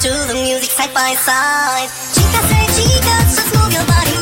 to the music side by side. Chica say chica, just move your body.